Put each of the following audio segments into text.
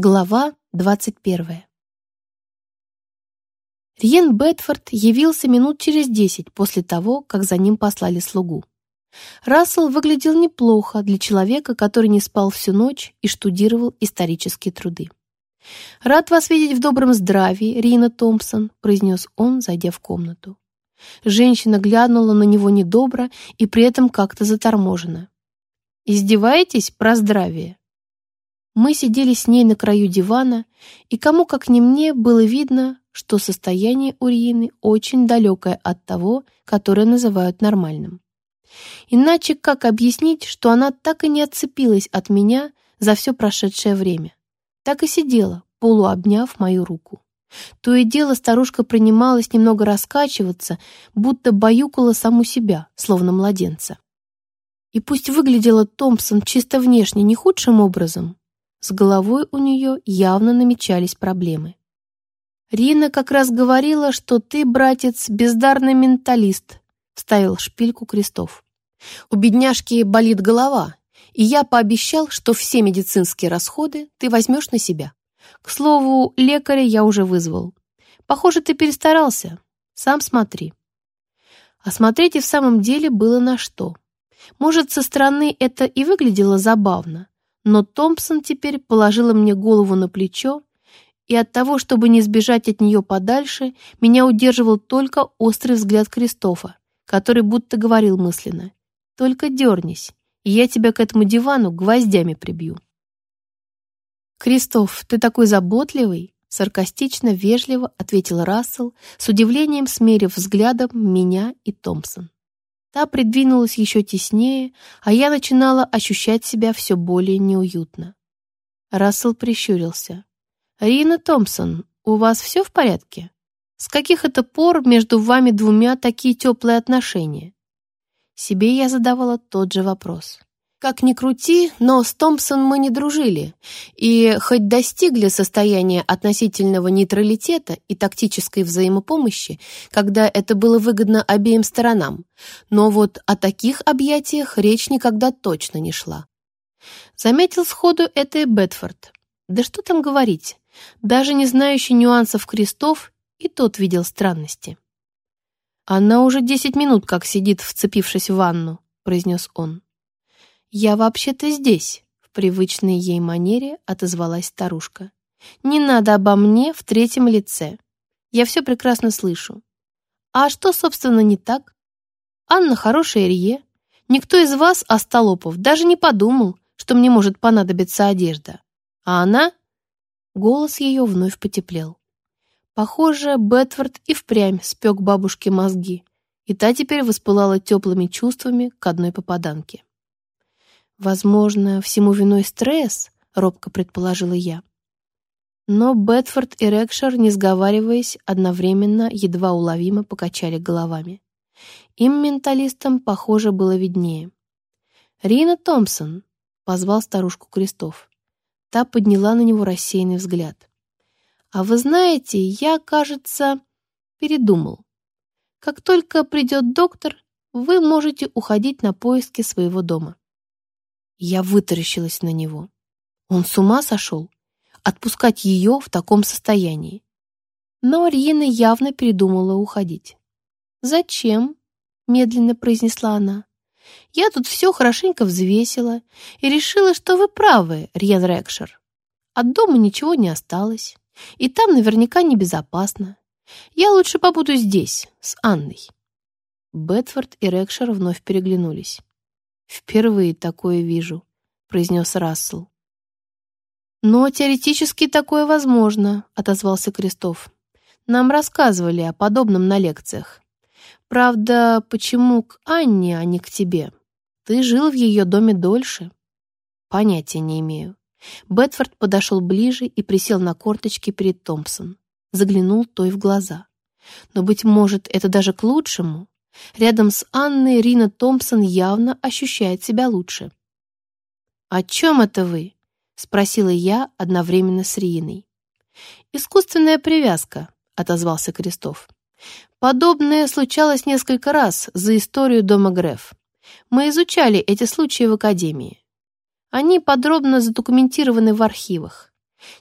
Глава 21. Риен Бетфорд явился минут через десять после того, как за ним послали слугу. Рассел выглядел неплохо для человека, который не спал всю ночь и штудировал исторические труды. «Рад вас видеть в добром здравии, Рина Томпсон», произнес он, зайдя в комнату. Женщина глянула на него недобро и при этом как-то заторможенно. «Издеваетесь про здравие?» Мы сидели с ней на краю дивана, и кому как не мне было видно, что состояние у Рьины очень далекое от того, которое называют нормальным. Иначе как объяснить, что она так и не отцепилась от меня за все прошедшее время? Так и сидела, полуобняв мою руку. То и дело старушка принималась немного раскачиваться, будто баюкала саму себя, словно младенца. И пусть выглядела Томпсон чисто внешне не худшим образом, с головой у нее явно намечались проблемы. «Рина как раз говорила, что ты, братец, бездарный менталист», — вставил шпильку Крестов. «У бедняжки болит голова, и я пообещал, что все медицинские расходы ты возьмешь на себя. К слову, лекаря я уже вызвал. Похоже, ты перестарался. Сам смотри». Осмотреть и в самом деле было на что. Может, со стороны это и выглядело забавно, но Томпсон теперь положила мне голову на плечо, и от того, чтобы не сбежать от нее подальше, меня удерживал только острый взгляд Кристофа, который будто говорил мысленно «Только дернись, и я тебя к этому дивану гвоздями прибью». «Кристоф, ты такой заботливый!» Саркастично, вежливо ответил Рассел, с удивлением смерив взглядом меня и Томпсон. Та придвинулась еще теснее, а я начинала ощущать себя все более неуютно. Рассел прищурился. «Рина Томпсон, у вас все в порядке? С каких это пор между вами двумя такие теплые отношения?» Себе я задавала тот же вопрос. Как ни крути, но с Томпсон мы не дружили, и хоть достигли состояния относительного нейтралитета и тактической взаимопомощи, когда это было выгодно обеим сторонам, но вот о таких объятиях речь никогда точно не шла. Заметил сходу это и Бетфорд. Да что там говорить, даже не знающий нюансов крестов, и тот видел странности. «Она уже десять минут как сидит, вцепившись в ванну», — произнес он. «Я вообще-то здесь», — в привычной ей манере отозвалась старушка. «Не надо обо мне в третьем лице. Я все прекрасно слышу. А что, собственно, не так? Анна хорошая Рие. Никто из вас, остолопов, даже не подумал, что мне может понадобиться одежда. А она...» Голос ее вновь потеплел. Похоже, Бетфорд и впрямь спек бабушке мозги, и та теперь воспылала теплыми чувствами к одной попаданке. «Возможно, всему виной стресс», — робко предположила я. Но Бетфорд и Рекшер, не сговариваясь, одновременно едва уловимо покачали головами. Им, менталистам, похоже, было виднее. «Рина Томпсон», — позвал старушку Крестов. Та подняла на него рассеянный взгляд. «А вы знаете, я, кажется, передумал. Как только придет доктор, вы можете уходить на поиски своего дома». Я вытаращилась на него. Он с ума сошел? Отпускать ее в таком состоянии. Но Рина явно передумала уходить. «Зачем?» — медленно произнесла она. «Я тут все хорошенько взвесила и решила, что вы правы, Рьен Рекшер. От дома ничего не осталось, и там наверняка небезопасно. Я лучше побуду здесь, с Анной». Бетфорд и Рекшер вновь переглянулись. «Впервые такое вижу», — произнес Рассел. «Но теоретически такое возможно», — отозвался Крестов. «Нам рассказывали о подобном на лекциях. Правда, почему к Анне, а не к тебе? Ты жил в ее доме дольше». «Понятия не имею». Бетфорд подошел ближе и присел на корточки перед Томпсон. Заглянул той в глаза. «Но, быть может, это даже к лучшему?» Рядом с Анной Рина Томпсон явно ощущает себя лучше. «О чем это вы?» — спросила я одновременно с Риной. «Искусственная привязка», — отозвался Крестов. «Подобное случалось несколько раз за историю дома Греф. Мы изучали эти случаи в Академии. Они подробно задокументированы в архивах.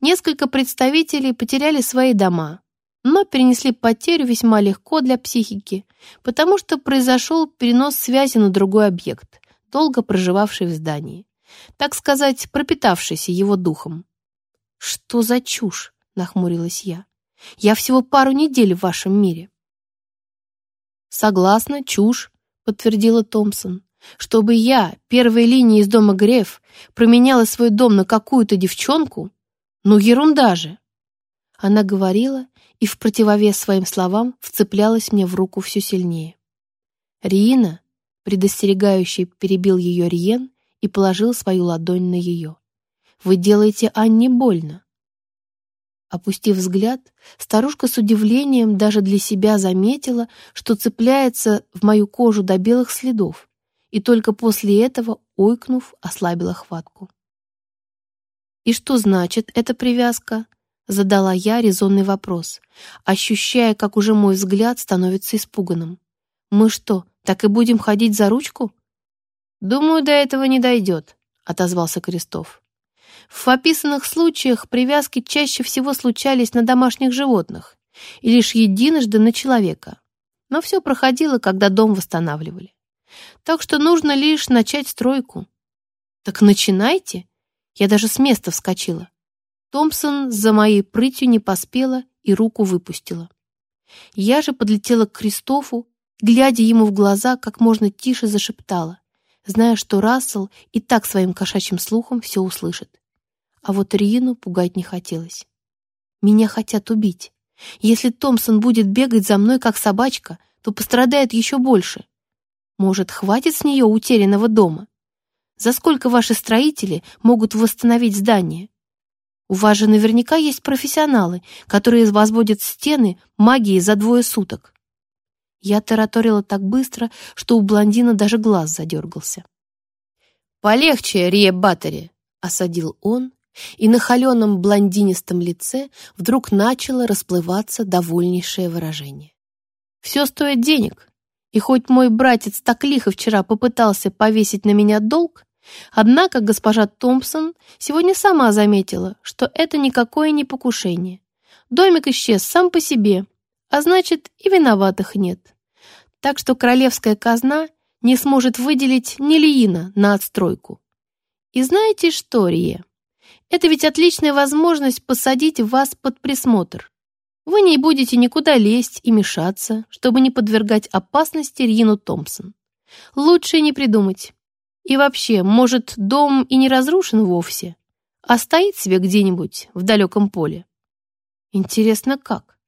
Несколько представителей потеряли свои дома, но перенесли потерю весьма легко для психики, потому что произошел перенос связи на другой объект, долго проживавший в здании, так сказать, пропитавшийся его духом. «Что за чушь?» — нахмурилась я. «Я всего пару недель в вашем мире». «Согласна, чушь», — подтвердила Томпсон. «Чтобы я, первой линии из дома Греф, променяла свой дом на какую-то девчонку? Ну, ерунда же!» Она говорила и в противовес своим словам вцеплялась мне в руку все сильнее. «Риина», — предостерегающий перебил ее Риен и положил свою ладонь на ее. «Вы делаете Анне больно». Опустив взгляд, старушка с удивлением даже для себя заметила, что цепляется в мою кожу до белых следов, и только после этого, ойкнув, ослабила хватку. «И что значит эта привязка?» Задала я резонный вопрос, ощущая, как уже мой взгляд становится испуганным. «Мы что, так и будем ходить за ручку?» «Думаю, до этого не дойдет», — отозвался Крестов. В описанных случаях привязки чаще всего случались на домашних животных и лишь единожды на человека. Но все проходило, когда дом восстанавливали. Так что нужно лишь начать стройку. «Так начинайте!» Я даже с места вскочила. Томпсон за моей прытью не поспела и руку выпустила. Я же подлетела к Кристофу, глядя ему в глаза, как можно тише зашептала, зная, что Рассел и так своим кошачьим слухом все услышит. А вот Рину пугать не хотелось. Меня хотят убить. Если Томпсон будет бегать за мной, как собачка, то пострадает еще больше. Может, хватит с нее утерянного дома? За сколько ваши строители могут восстановить здание? У вас же наверняка есть профессионалы, которые возводят стены магией за двое суток. Я тараторила так быстро, что у блондина даже глаз задергался. «Полегче, Рие Баттери!» — осадил он, и на холеном блондинистом лице вдруг начало расплываться довольнейшее выражение. «Все стоит денег, и хоть мой братец так лихо вчера попытался повесить на меня долг, Однако госпожа Томпсон сегодня сама заметила, что это никакое не покушение. Домик исчез сам по себе, а значит и виноватых нет. Так что королевская казна не сможет выделить ни лиина на отстройку. И знаете что, Рие? Это ведь отличная возможность посадить вас под присмотр. Вы не будете никуда лезть и мешаться, чтобы не подвергать опасности Рину Томпсон. Лучше не придумать. И вообще, может, дом и не разрушен вовсе, а стоит себе где-нибудь в далеком поле. Интересно, как?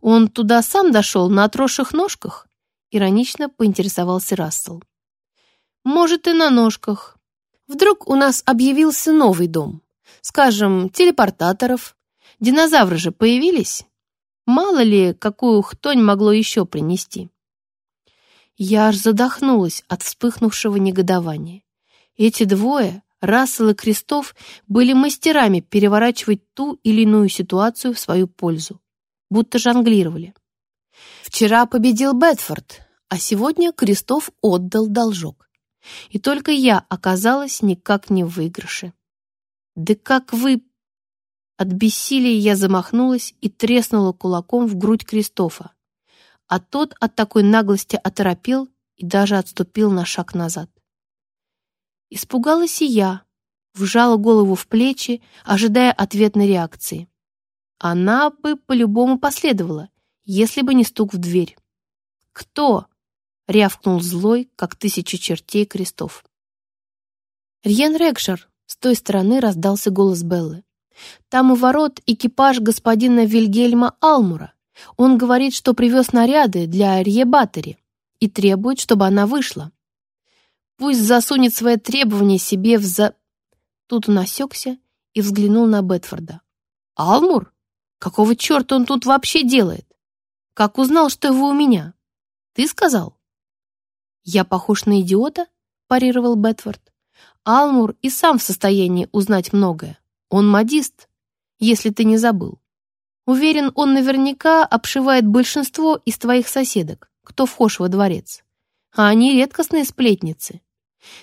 Он туда сам дошел на отросших ножках? Иронично поинтересовался Рассел. Может, и на ножках. Вдруг у нас объявился новый дом. Скажем, телепортаторов. Динозавры же появились. Мало ли, какую хтонь могло еще принести. Я аж задохнулась от вспыхнувшего негодования. Эти двое, Рассел и Крестов, были мастерами переворачивать ту или иную ситуацию в свою пользу. Будто жонглировали. Вчера победил Бетфорд, а сегодня Крестов отдал должок. И только я оказалась никак не в выигрыше. «Да как вы...» От бессилия я замахнулась и треснула кулаком в грудь Кристофа а тот от такой наглости оторопел и даже отступил на шаг назад. Испугалась и я, вжала голову в плечи, ожидая ответной реакции. Она бы по-любому последовала, если бы не стук в дверь. «Кто?» — рявкнул злой, как тысяча чертей крестов. «Рьен Рекшер!» — с той стороны раздался голос Беллы. «Там у ворот экипаж господина Вильгельма Алмура. Он говорит, что привез наряды для Арье Баттери и требует, чтобы она вышла. Пусть засунет свои требования себе в за... Тут он осекся и взглянул на Бетфорда. «Алмур? Какого черта он тут вообще делает? Как узнал, что его у меня? Ты сказал?» «Я похож на идиота?» — парировал Бетфорд. «Алмур и сам в состоянии узнать многое. Он модист, если ты не забыл. Уверен, он наверняка обшивает большинство из твоих соседок, кто вхож во дворец. А они редкостные сплетницы.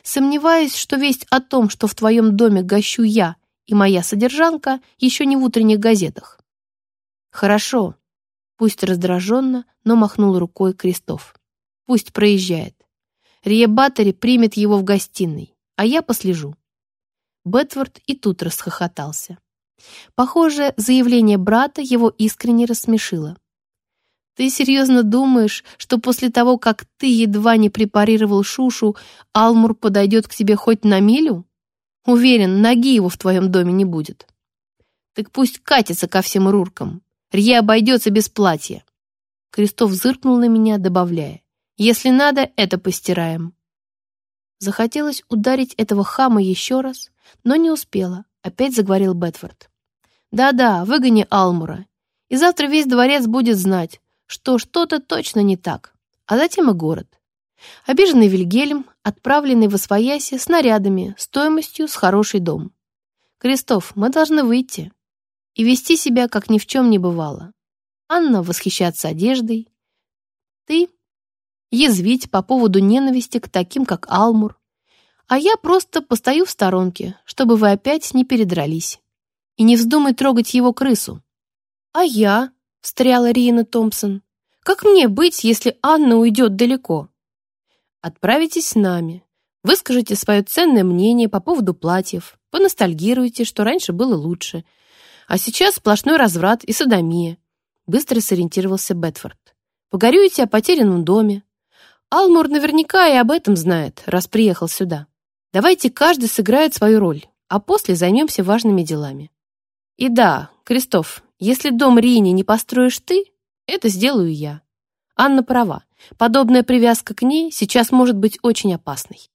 Сомневаюсь, что весть о том, что в твоем доме гощу я и моя содержанка еще не в утренних газетах. Хорошо, пусть раздраженно, но махнул рукой Крестов. Пусть проезжает. Рие Баттери примет его в гостиной, а я послежу. Бетфорд и тут расхохотался. Похоже, заявление брата его искренне рассмешило. «Ты серьезно думаешь, что после того, как ты едва не препарировал Шушу, Алмур подойдет к тебе хоть на милю? Уверен, ноги его в твоем доме не будет. Так пусть катится ко всем руркам. Рье обойдется без платья». Крестов зыркнул на меня, добавляя. «Если надо, это постираем». Захотелось ударить этого хама еще раз, но не успела. Опять заговорил Бетфорд. «Да-да, выгони Алмура, и завтра весь дворец будет знать, что что-то точно не так, а затем и город. Обиженный Вильгельм, отправленный в Освояси снарядами, стоимостью с хороший дом. Крестов, мы должны выйти и вести себя, как ни в чем не бывало. Анна восхищаться одеждой, ты язвить по поводу ненависти к таким, как Алмур, а я просто постою в сторонке, чтобы вы опять не передрались. И не вздумай трогать его крысу. А я, встряла Рина Томпсон, как мне быть, если Анна уйдет далеко? Отправитесь с нами. Выскажите свое ценное мнение по поводу платьев, поностальгируйте, что раньше было лучше. А сейчас сплошной разврат и садомия. Быстро сориентировался Бетфорд. Погорюете о потерянном доме. Алмур наверняка и об этом знает, раз приехал сюда. Давайте каждый сыграет свою роль, а после займемся важными делами. И да, Крестов, если дом Рини не построишь ты, это сделаю я. Анна права. Подобная привязка к ней сейчас может быть очень опасной.